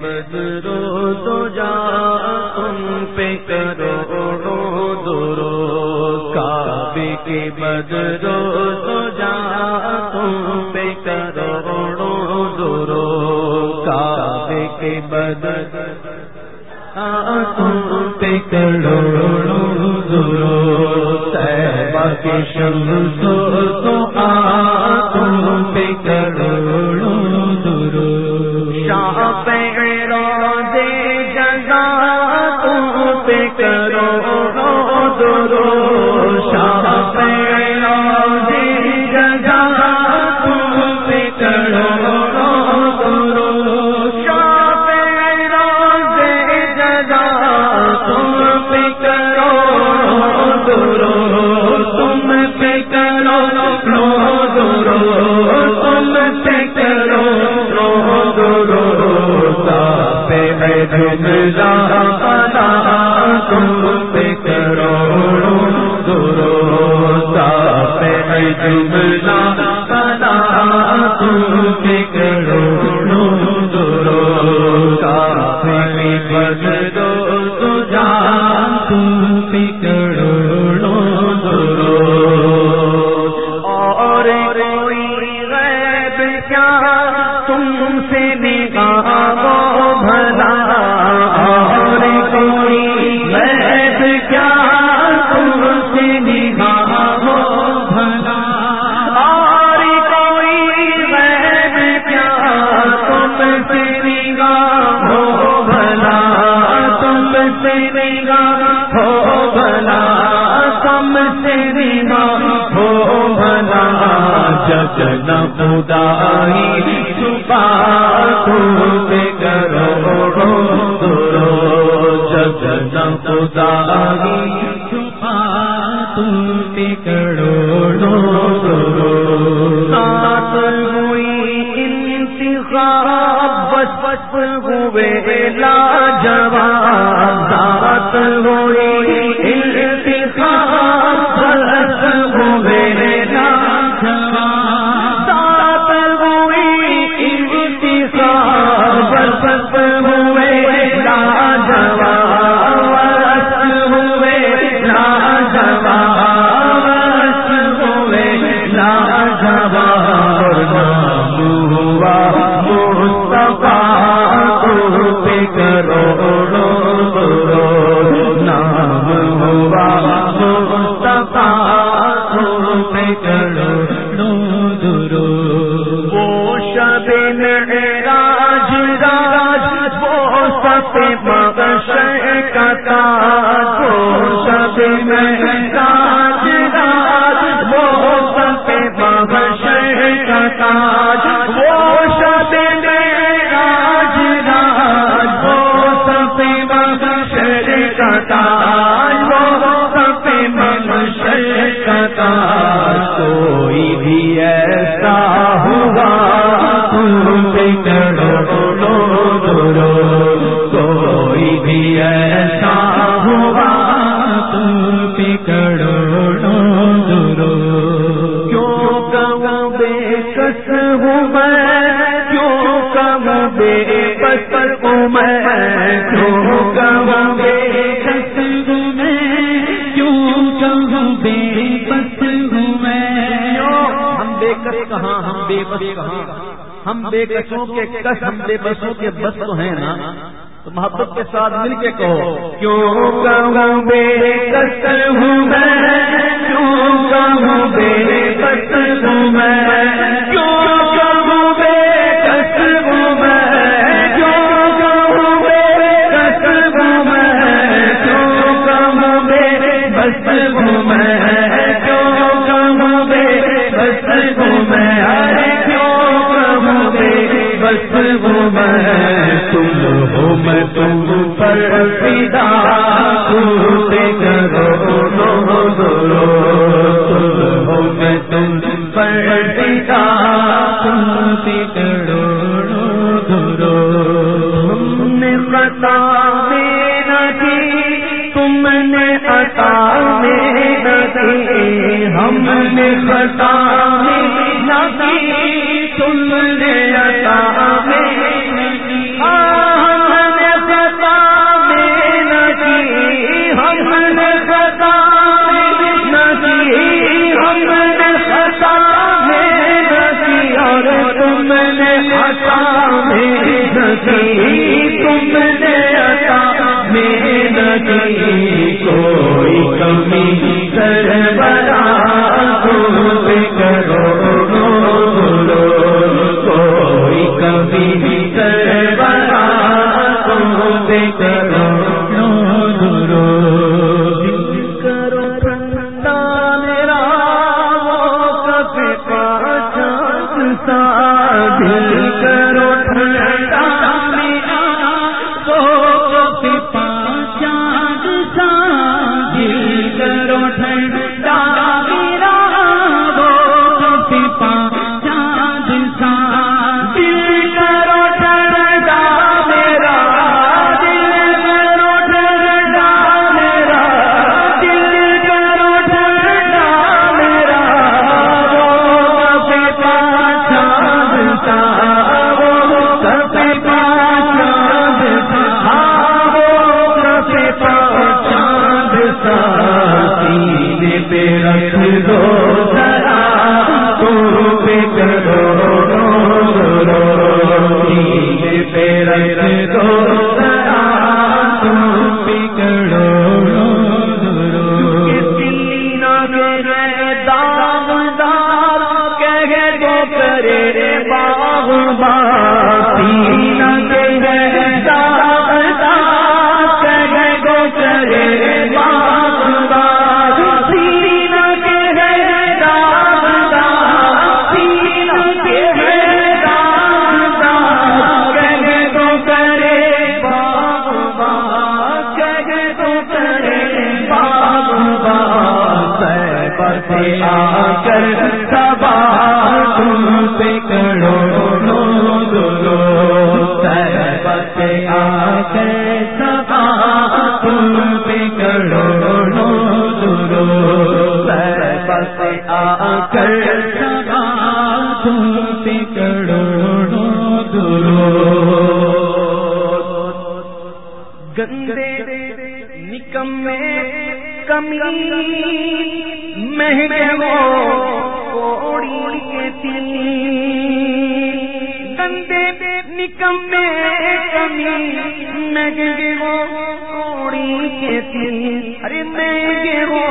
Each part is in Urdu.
بدرو تو جا تم پہ کرو درو، کعبے کے بدرو تو جا تم پہ کرو درو، کعبے کے بدر تم پہ کرو درو، تیبہ کے شمس تم سے نگاہ بھلا سے نگاہ ہو بھلا تم سے نگاہ ہو بھلا جگن خدائی، چھپا تم پہ کرو درو جگن خدائی، چھپا تم پہ کرو درو سات ہوئی انتخاب، بس بس ہوئے لا لاجواب سات ہوئی تم پہ کرو درو کیوں کہوں بے کس ہوں میں کیوں کہوں بے بس ہوں میں کیوں کہوں بے کس ہوں میں کیوں کہوں بے بس ہوں میں ہم بے کس کہاں ہم بے بس کہاں ہم بے کسوں کے کس ہم بے بسوں کے بس تو ہیں نا تو محبت کے ساتھ مل کے کہو، کیوں کہوں بے کس ہوں میں؟ کیوں کہوں بے کس ہوں میں؟ کیوں کہوں بے کس ہوں میں؟ کیوں کہوں بے کس ہوں میں؟ کیوں کہوں بے بس پر کرو لو دو ہو پر دو ہم نے خطا کی تم نے عطا کی ہم نے خطا میرا کم میں کمی مہنگوڑی کے تین گندے نکم میں کمی، مہنگے ہو، کوڑی کے تین ارے مہنگے ہو،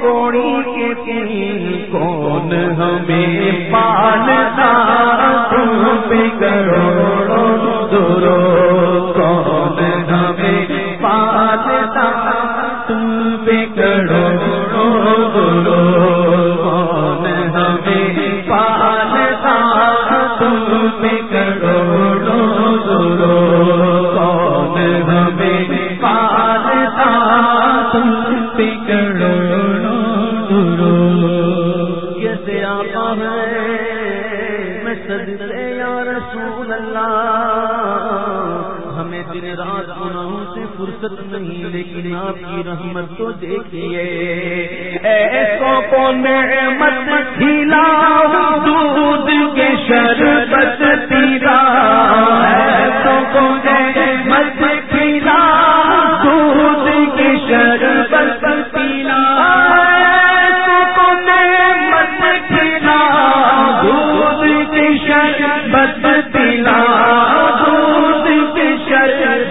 کوڑی کے تین کون ہمیں پا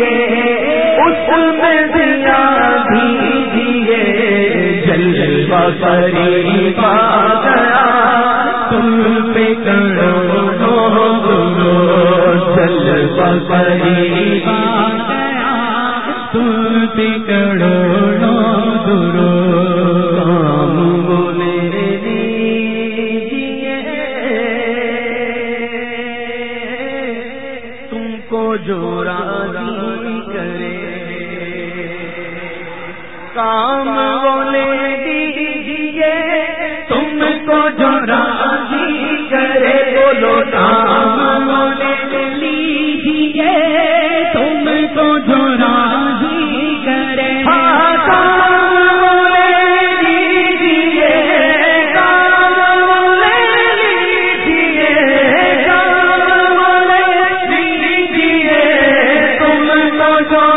گئے اس پری پا گیا۔ تم پہ گرو جلوہ پری پا گیا۔ تم پہ کرو درو کام بولے دیجیے۔ تم کو جو راضی کرے بولو کام بولے لیجیے تم کو جو راضی کرے کو